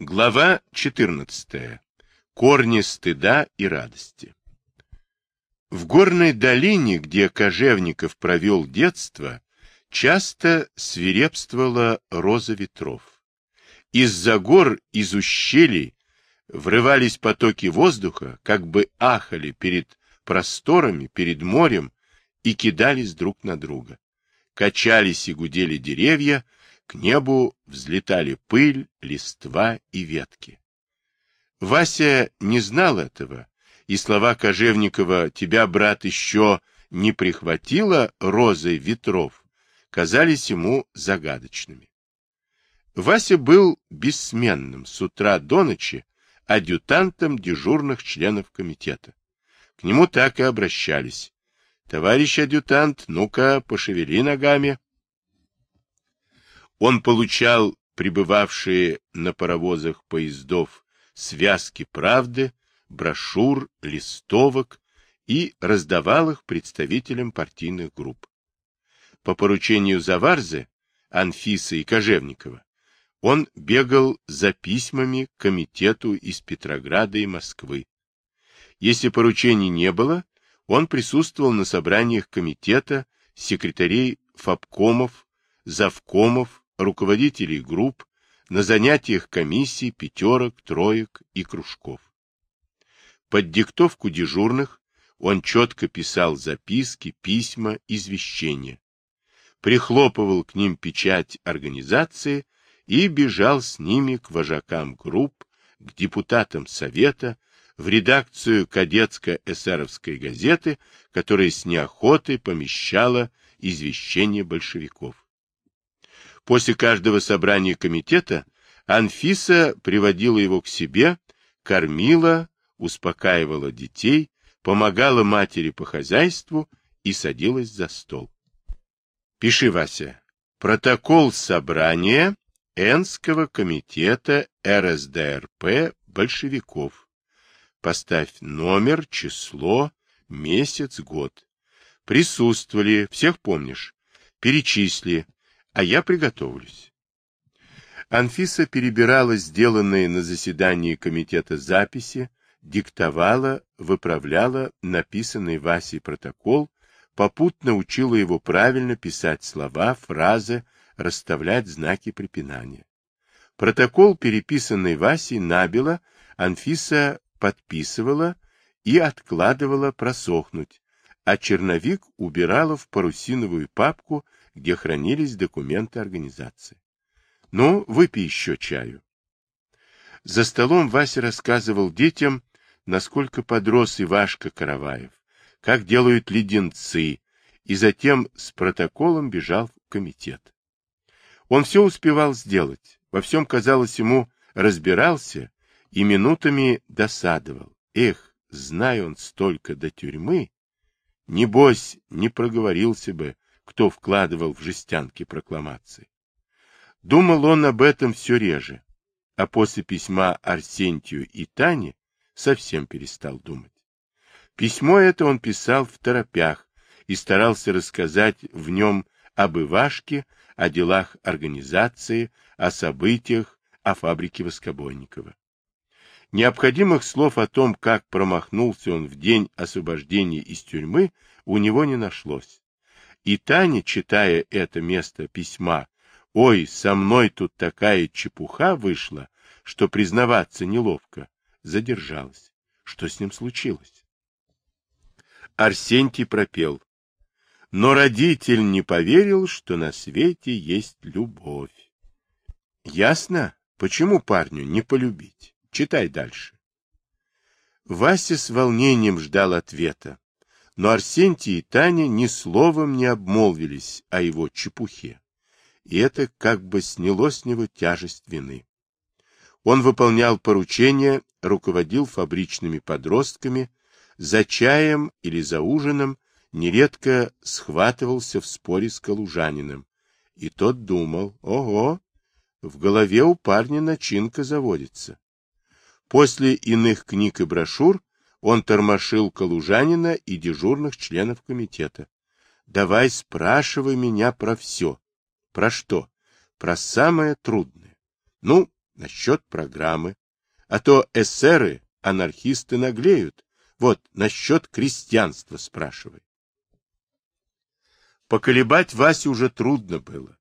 Глава 14. Корни стыда и радости. В горной долине, где Кожевников провел детство, часто свирепствовала роза ветров. Из-за гор, из ущелий врывались потоки воздуха, как бы ахали перед просторами, перед морем и кидались друг на друга. Качались и гудели деревья, к небу взлетали пыль, листва и ветки. Вася не знал этого, и слова Кожевникова «тебя, брат, еще не прихватило розой ветров» казались ему загадочными. Вася был бессменным с утра до ночи адъютантом дежурных членов комитета. К нему так и обращались. «Товарищ адъютант, ну-ка, пошевели ногами». Он получал прибывавшие на паровозах поездов связки правды, брошюр, листовок и раздавал их представителям партийных групп. По поручению Заварзы, Анфисы и Кожевникова, он бегал за письмами к комитету из Петрограда и Москвы. Если поручений не было, он присутствовал на собраниях комитета, секретарей фабкомов, завкомов, руководителей групп, на занятиях комиссий, пятерок, троек и кружков. Под диктовку дежурных он четко писал записки, письма, извещения, прихлопывал к ним печать организации и бежал с ними к вожакам групп, к депутатам Совета, в редакцию кадетско-эсеровской газеты, которая с неохотой помещала извещение большевиков. После каждого собрания комитета Анфиса приводила его к себе, кормила, успокаивала детей, помогала матери по хозяйству и садилась за стол. Пиши, Вася. Протокол собрания Энского комитета РСДРП большевиков. Поставь номер, число, месяц, год. Присутствовали, всех помнишь. Перечисли, а я приготовлюсь. Анфиса перебирала сделанные на заседании комитета записи, диктовала, выправляла написанный Васей протокол, попутно учила его правильно писать слова, фразы, расставлять знаки препинания. Протокол, переписанный Васей набело, Анфиса подписывала и откладывала просохнуть, а черновик убирала в парусиновую папку где хранились документы организации. Ну, выпей еще чаю. За столом Вася рассказывал детям, насколько подрос Ивашка Караваев, как делают леденцы, и затем с протоколом бежал в комитет. Он все успевал сделать, во всем, казалось ему, разбирался и минутами досадовал. Эх, зная он столько до тюрьмы, небось, не проговорился бы, кто вкладывал в жестянки прокламации. Думал он об этом все реже, а после письма Арсентию и Тане совсем перестал думать. Письмо это он писал в торопях и старался рассказать в нем об Ивашке, о делах организации, о событиях, о фабрике Воскобойникова. Необходимых слов о том, как промахнулся он в день освобождения из тюрьмы, у него не нашлось. И Таня, читая это место письма, «Ой, со мной тут такая чепуха вышла, что признаваться неловко», задержалась. Что с ним случилось? Арсентий пропел. Но родитель не поверил, что на свете есть любовь. Ясно, почему парню не полюбить? Читай дальше. Вася с волнением ждал ответа но Арсентий и Таня ни словом не обмолвились о его чепухе, и это как бы сняло с него тяжесть вины. Он выполнял поручения, руководил фабричными подростками, за чаем или за ужином нередко схватывался в споре с калужанином, и тот думал, ого, в голове у парня начинка заводится. После иных книг и брошюр он тормошил Калужанина и дежурных членов комитета. Давай спрашивай меня про все. Про что? Про самое трудное. Ну, насчет программы. А то эсеры, анархисты наглеют. Вот, насчет крестьянства спрашивай. Поколебать Васе уже трудно было.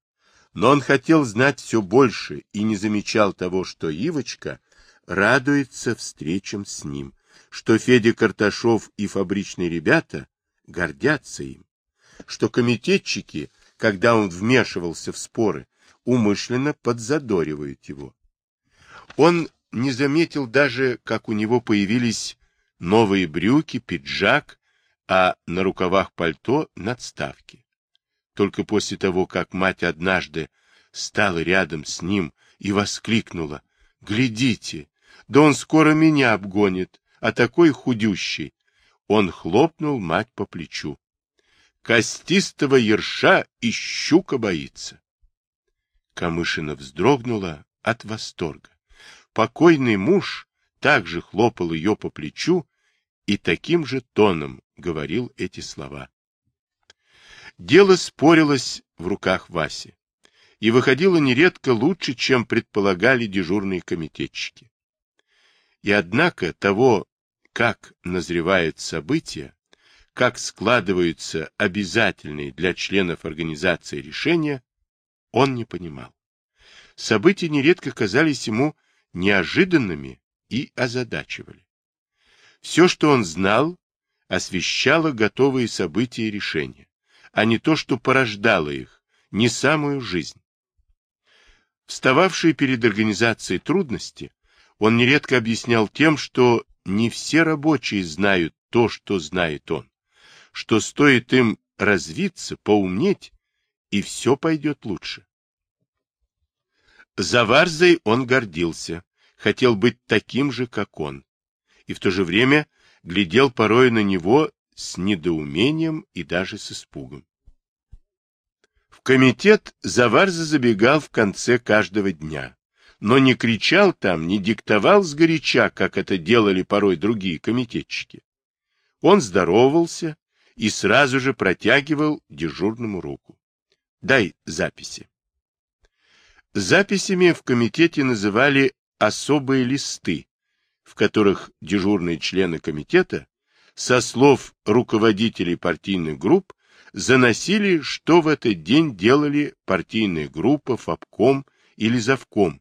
Но он хотел знать все больше и не замечал того, что Ивочка радуется встречам с ним, что Федя Карташов и фабричные ребята гордятся им, что комитетчики, когда он вмешивался в споры, умышленно подзадоривают его. Он не заметил даже, как у него появились новые брюки, пиджак, а на рукавах пальто надставки. Только после того, как мать однажды стала рядом с ним и воскликнула, «Глядите, да он скоро меня обгонит, а такой худющий!» Он хлопнул мать по плечу. «Костистого ерша и щука боится!» Камышина вздрогнула от восторга. Покойный муж также хлопал ее по плечу и таким же тоном говорил эти слова. Дело спорилось в руках Васи и выходило нередко лучше, чем предполагали дежурные комитетчики. И однако того, как назревают события, как складываются обязательные для членов организации решения, он не понимал. События нередко казались ему неожиданными и озадачивали. Все, что он знал, освещало готовые события и решения, а не то, что порождало их, не самую жизнь. Встававшие перед организацией трудности, он нередко объяснял тем, что не все рабочие знают то, что знает он, что стоит им развиться, поумнеть, и все пойдет лучше. За Варзой он гордился, хотел быть таким же, как он, и в то же время глядел порой на него с недоумением и даже с испугом. В комитет Заварза забегал в конце каждого дня, но не кричал там, не диктовал сгоряча, как это делали порой другие комитетчики. Он здоровался и сразу же протягивал дежурному руку. «Дай записи». Записями в комитете называли особые листы, в которых дежурные члены комитета со слов руководителей партийных групп заносили, что в этот день делали партийная группа, ФАПКОМ или Завком,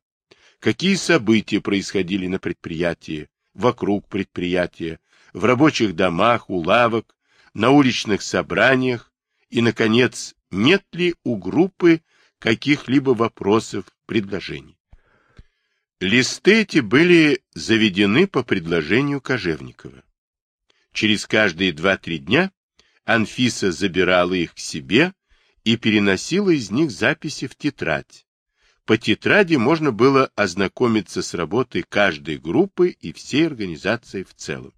какие события происходили на предприятии, вокруг предприятия, в рабочих домах, у лавок, на уличных собраниях и, наконец, нет ли у группы каких-либо вопросов, предложений. Листы эти были заведены по предложению Кожевникова. Через каждые два-три дня Анфиса забирала их к себе и переносила из них записи в тетрадь. По тетради можно было ознакомиться с работой каждой группы и всей организации в целом.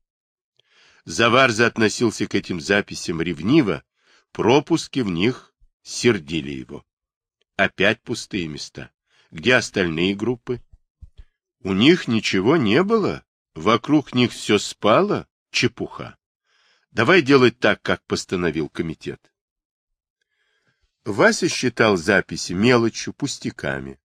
Заварза относился к этим записям ревниво, пропуски в них сердили его. Опять пустые места. Где остальные группы? У них ничего не было. Вокруг них все спало. Чепуха. Давай делать так, как постановил комитет. Вася считал записи мелочью, пустяками,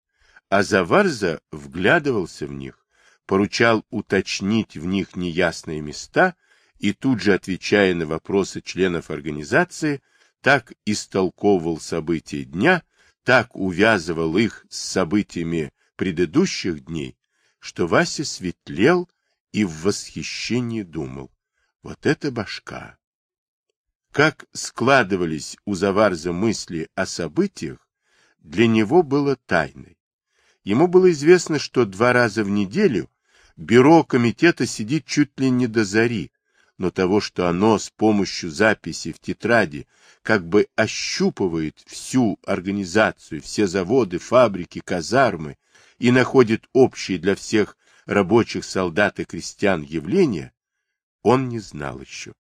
а Заварза вглядывался в них, поручал уточнить в них неясные места и тут же, отвечая на вопросы членов организации, так истолковывал события дня, так увязывал их с событиями предыдущих дней, что Вася светлел и в восхищении думал. Вот это башка! Как складывались у Заварза мысли о событиях, для него было тайной. Ему было известно, что два раза в неделю бюро комитета сидит чуть ли не до зари, но того, что оно с помощью записи в тетради как бы ощупывает всю организацию, все заводы, фабрики, казармы и находит общие для всех рабочих солдат и крестьян явления, он не знал еще.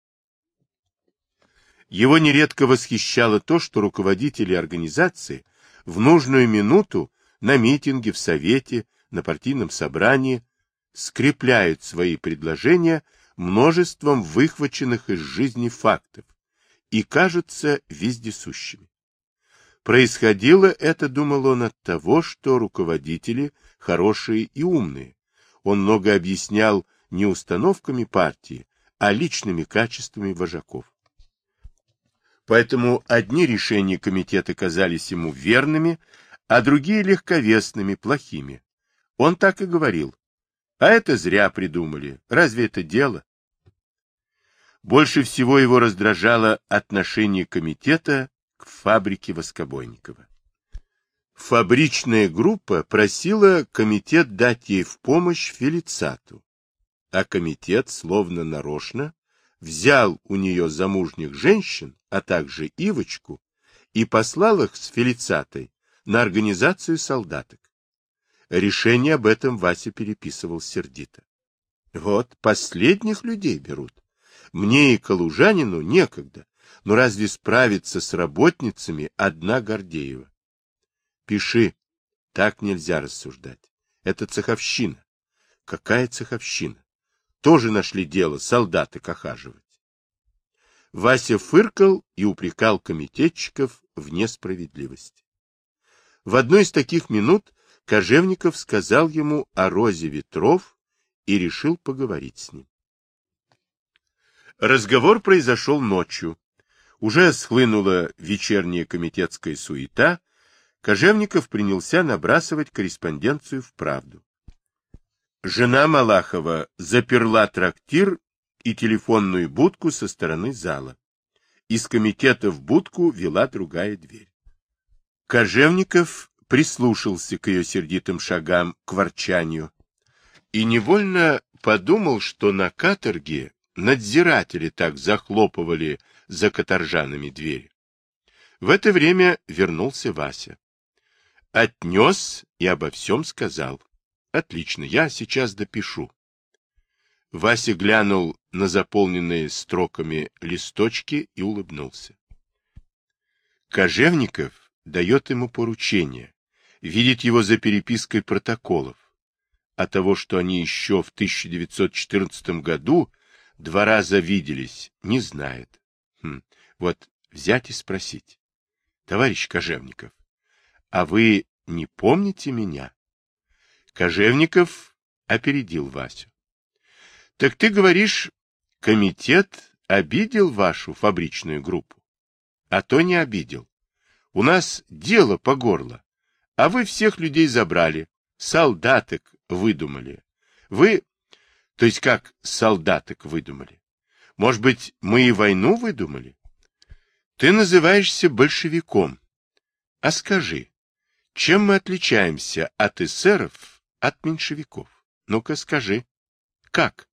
Его нередко восхищало то, что руководители организации в нужную минуту на митинге, в совете, на партийном собрании скрепляют свои предложения множеством выхваченных из жизни фактов и кажутся вездесущими. Происходило это, думал он, от того, что руководители хорошие и умные. Он много объяснял не установками партии, а личными качествами вожаков. Поэтому одни решения комитета казались ему верными, а другие легковесными, плохими. Он так и говорил. А это зря придумали. Разве это дело? Больше всего его раздражало отношение комитета к фабрике Воскобойникова. Фабричная группа просила комитет дать ей в помощь Фелицату, а комитет, словно нарочно, взял у нее замужних женщин, а также Ивочку, и послал их с Фелицатой на организацию солдаток. Решение об этом Вася переписывал сердито. Вот, последних людей берут. Мне и Калужанину некогда, но разве справиться с работницами одна Гордеева? Пиши. Так нельзя рассуждать. Это цеховщина. Какая цеховщина? Тоже нашли дело солдаты охаживать. Вася фыркал и упрекал комитетчиков в несправедливости. В одной из таких минут Кожевников сказал ему о розе ветров и решил поговорить с ним. Разговор произошел ночью. Уже схлынула вечерняя комитетская суета, Кожевников принялся набрасывать корреспонденцию в правду. Жена Малахова заперла трактир и телефонную будку со стороны зала. Из комитета в будку вела другая дверь. Кожевников прислушался к ее сердитым шагам, к ворчанию, и невольно подумал, что на каторге надзиратели так захлопывали за каторжанами двери. В это время вернулся Вася. Отнес и обо всем сказал. Отлично, я сейчас допишу. Вася глянул на заполненные строками листочки и улыбнулся. Кожевников дает ему поручение, видит его за перепиской протоколов. А того, что они еще в 1914 году два раза виделись, не знает. Хм, вот взять и спросить. Товарищ Кожевников, а вы не помните меня? Кожевников опередил Васю. — Так ты говоришь, комитет обидел вашу фабричную группу? А то не обидел. У нас дело по горло, а вы всех людей забрали, солдаток выдумали. Вы, то есть как солдаток выдумали? Может быть, мы и войну выдумали? Ты называешься большевиком. А скажи, чем мы отличаемся от эсеров от меньшевиков. Ну-ка скажи, как?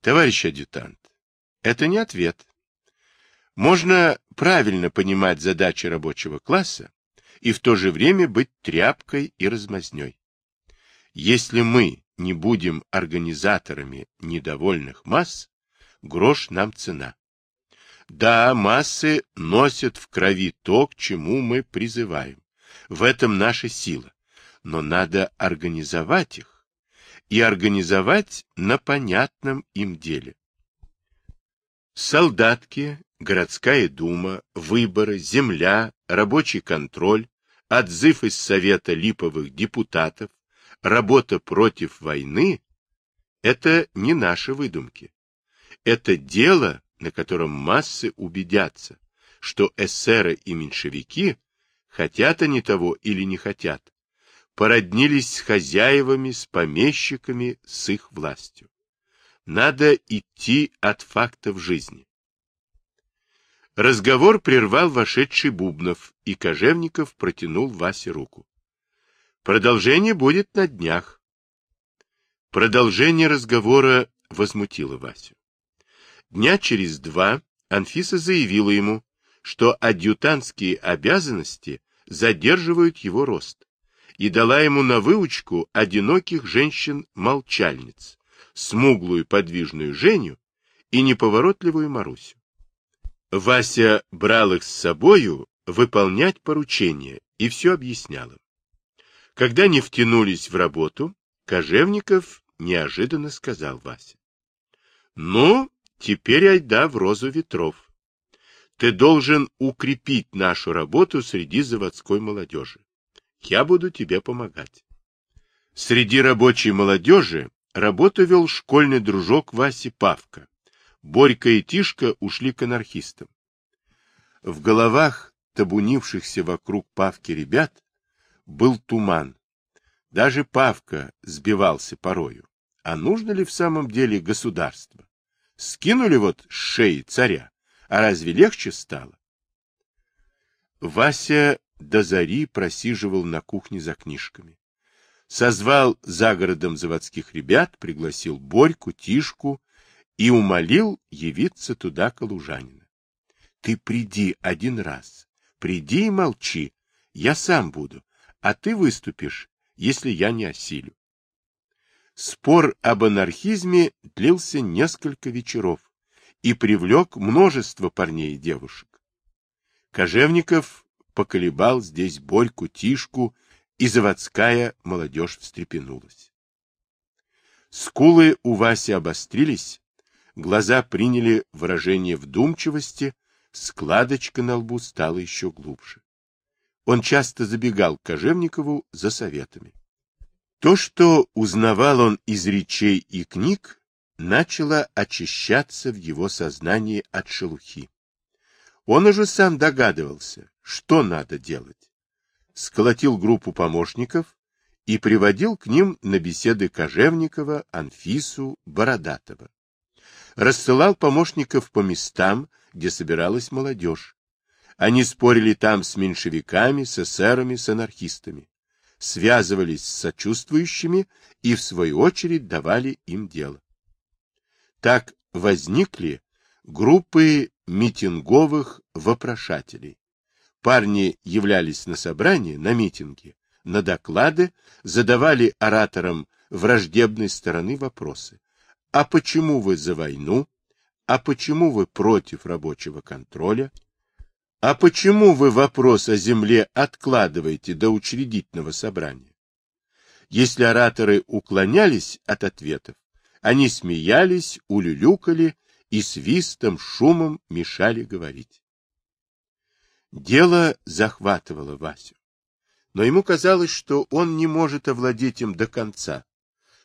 Товарищ адъютант, это не ответ. Можно правильно понимать задачи рабочего класса и в то же время быть тряпкой и размазней. Если мы не будем организаторами недовольных масс, грош нам цена. Да, массы носят в крови то, к чему мы призываем. В этом наша сила но надо организовать их и организовать на понятном им деле. Солдатки, городская дума, выборы, земля, рабочий контроль, отзыв из Совета липовых депутатов, работа против войны – это не наши выдумки. Это дело, на котором массы убедятся, что эсеры и меньшевики, хотят они того или не хотят, породнились с хозяевами, с помещиками, с их властью. Надо идти от фактов жизни. Разговор прервал вошедший Бубнов, и Кожевников протянул Васе руку. Продолжение будет на днях. Продолжение разговора возмутило Васю. Дня через два Анфиса заявила ему, что адъютантские обязанности задерживают его рост и дала ему на выучку одиноких женщин-молчальниц, смуглую подвижную Женю и неповоротливую Марусю. Вася брал их с собою выполнять поручения и все объяснял им. Когда не втянулись в работу, Кожевников неожиданно сказал Вася. — Ну, теперь айда в розу ветров. ты должен укрепить нашу работу среди заводской молодежи. Я буду тебе помогать. Среди рабочей молодежи работу вел школьный дружок Васи Павка. Борька и Тишка ушли к анархистам. В головах табунившихся вокруг Павки ребят был туман. Даже Павка сбивался порою. А нужно ли в самом деле государство? Скинули вот с шеи царя, а разве легче стало? Вася до зари просиживал на кухне за книжками. Созвал за городом заводских ребят, пригласил Борьку, Тишку и умолил явиться туда калужанина. Ты приди один раз, приди и молчи, я сам буду, а ты выступишь, если я не осилю. Спор об анархизме длился несколько вечеров и привлек множество парней и девушек. Кожевников поколебал здесь Борьку, Тишку, и заводская молодежь встрепенулась. Скулы у Васи обострились, глаза приняли выражение вдумчивости, складочка на лбу стала еще глубже. Он часто забегал к Кожевникову за советами. То, что узнавал он из речей и книг, начало очищаться в его сознании от шелухи. Он уже сам догадывался, что надо делать. Сколотил группу помощников и приводил к ним на беседы Кожевникова, Анфису, Бородатова. Рассылал помощников по местам, где собиралась молодежь. Они спорили там с меньшевиками, с эсерами, с анархистами. Связывались с сочувствующими и, в свою очередь, давали им дело. Так возникли группы митинговых вопрошателей. Парни являлись на собрания, на митинги, на доклады, задавали ораторам враждебной стороны вопросы. А почему вы за войну? А почему вы против рабочего контроля? А почему вы вопрос о земле откладываете до учредительного собрания? Если ораторы уклонялись от ответов, они смеялись, улюлюкали и свистом, шумом мешали говорить. Дело захватывало Васю. Но ему казалось, что он не может овладеть им до конца,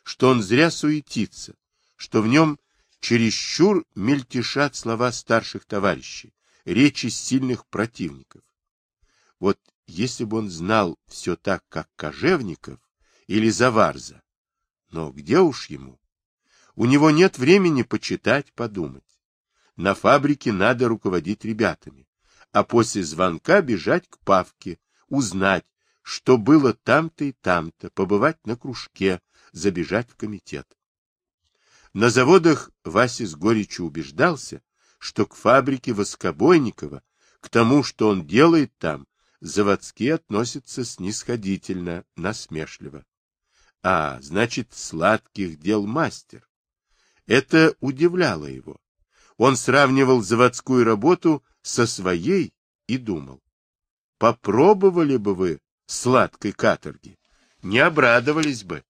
что он зря суетится, что в нем чересчур мельтешат слова старших товарищей, речи сильных противников. Вот если бы он знал все так, как Кожевников или Заварза, но где уж ему? У него нет времени почитать, подумать. На фабрике надо руководить ребятами, а после звонка бежать к Павке, узнать, что было там-то и там-то, побывать на кружке, забежать в комитет. На заводах Вася с горечью убеждался, что к фабрике Воскобойникова, к тому, что он делает там, заводские относятся снисходительно, насмешливо. А, значит, сладких дел мастер. Это удивляло его. Он сравнивал заводскую работу со своей и думал. Попробовали бы вы сладкой каторги, не обрадовались бы.